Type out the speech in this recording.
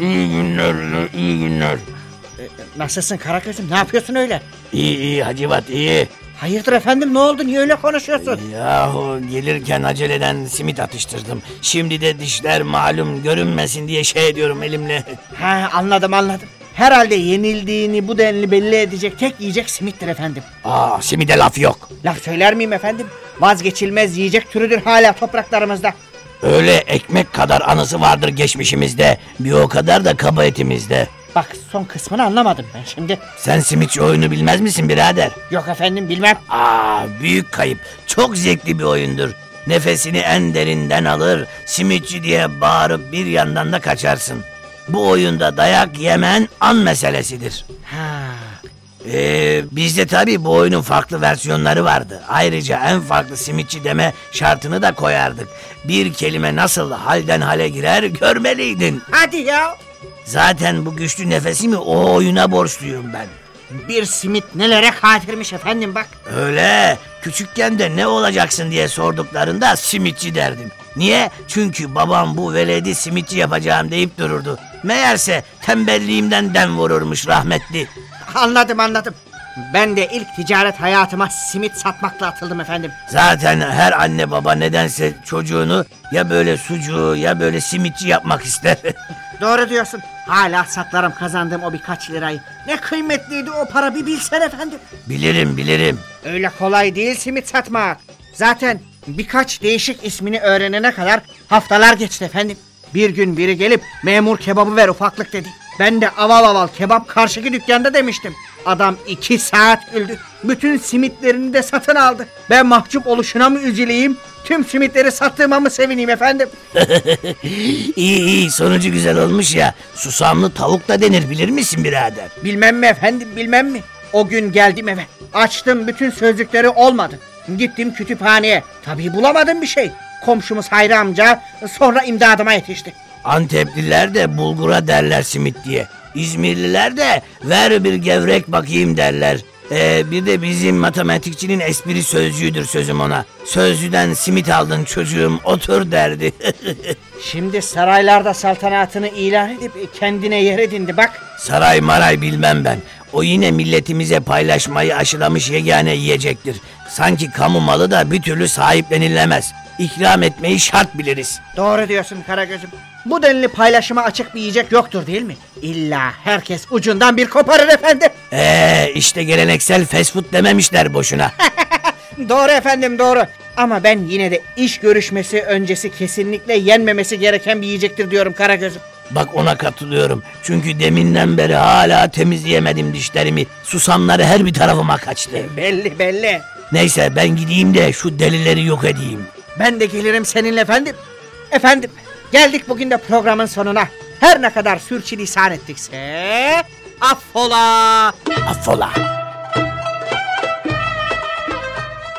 İyi günler, iyi günler. Nasılsın Karagöz'üm ne yapıyorsun öyle? İyi iyi Hacivat iyi. Hayırdır efendim ne oldu niye öyle konuşuyorsun? Yahu gelirken aceleden simit atıştırdım. Şimdi de dişler malum görünmesin diye şey ediyorum elimle. Ha anladım anladım. Herhalde yenildiğini bu denli belli edecek tek yiyecek simittir efendim. Aa simide laf yok. Laf söyler miyim efendim? Vazgeçilmez yiyecek türüdür hala topraklarımızda. Öyle ekmek kadar anısı vardır geçmişimizde. Bir o kadar da kaba etimizde. Bak son kısmını anlamadım ben şimdi. Sen simitçi oyunu bilmez misin birader? Yok efendim bilmem. Aa büyük kayıp. Çok zevkli bir oyundur. Nefesini en derinden alır, simitçi diye bağırıp bir yandan da kaçarsın. Bu oyunda dayak yemen an meselesidir. Ha. Ee, bizde tabii bu oyunun farklı versiyonları vardı. Ayrıca en farklı simitçi deme şartını da koyardık. Bir kelime nasıl halden hale girer görmeliydin. Hadi ya. Zaten bu güçlü nefesimi o oyuna borçluyum ben. Bir simit nelere kadirmiş efendim bak. Öyle. Küçükken de ne olacaksın diye sorduklarında simitçi derdim. Niye? Çünkü babam bu veledi simitçi yapacağım deyip dururdu. Meğerse tembelliğimden dem vururmuş rahmetli. Anladım anladım. Ben de ilk ticaret hayatıma simit satmakla atıldım efendim. Zaten her anne baba nedense çocuğunu ya böyle sucuğu ya böyle simitçi yapmak ister. Doğru diyorsun. Hala saklarım kazandığım o birkaç lirayı. Ne kıymetliydi o para bir bilsen efendim. bilirim bilirim. Öyle kolay değil simit satmak. Zaten birkaç değişik ismini öğrenene kadar haftalar geçti efendim. Bir gün biri gelip memur kebabı ver ufaklık dedi. Ben de aval aval kebap karşıki dükkanda demiştim. Adam iki saat güldü. Bütün simitlerini de satın aldı. Ben mahcup oluşuna mı üzüleyim? Tüm simitleri sattığıma mı sevineyim efendim? iyi iyi sonucu güzel olmuş ya. Susamlı tavuk da denir bilir misin birader? Bilmem mi efendim bilmem mi? O gün geldim eve. Açtım bütün sözlükleri olmadı. Gittim kütüphaneye. Tabii bulamadım bir şey. Komşumuz Hayri amca sonra imdadıma yetişti. Antepliler de bulgura derler simit diye. İzmirliler de ver bir gevrek bakayım derler. Ee, bir de bizim matematikçinin espri sözcüğüdür sözüm ona. Sözcüden simit aldın çocuğum otur derdi. Şimdi saraylarda saltanatını ilan edip kendine yer edindi bak. Saray maray bilmem ben. O yine milletimize paylaşmayı aşılamış yegane yiyecektir. Sanki kamu malı da bir türlü sahiplenilemez. İkram etmeyi şart biliriz. Doğru diyorsun Karagöz'üm. Bu denli paylaşıma açık bir yiyecek yoktur değil mi? İlla herkes ucundan bir koparır efendim. Ee işte geleneksel fast food dememişler boşuna. Doğru efendim doğru. Ama ben yine de iş görüşmesi öncesi kesinlikle yenmemesi gereken bir yiyecektir diyorum Karagöz'üm. Bak ona katılıyorum. Çünkü deminden beri hala temizleyemedim dişlerimi. Susamları her bir tarafıma kaçtı. Belli belli. Neyse ben gideyim de şu delileri yok edeyim. Ben de gelirim seninle efendim. Efendim geldik bugün de programın sonuna. Her ne kadar sürçülisan ettikse affola. Affola.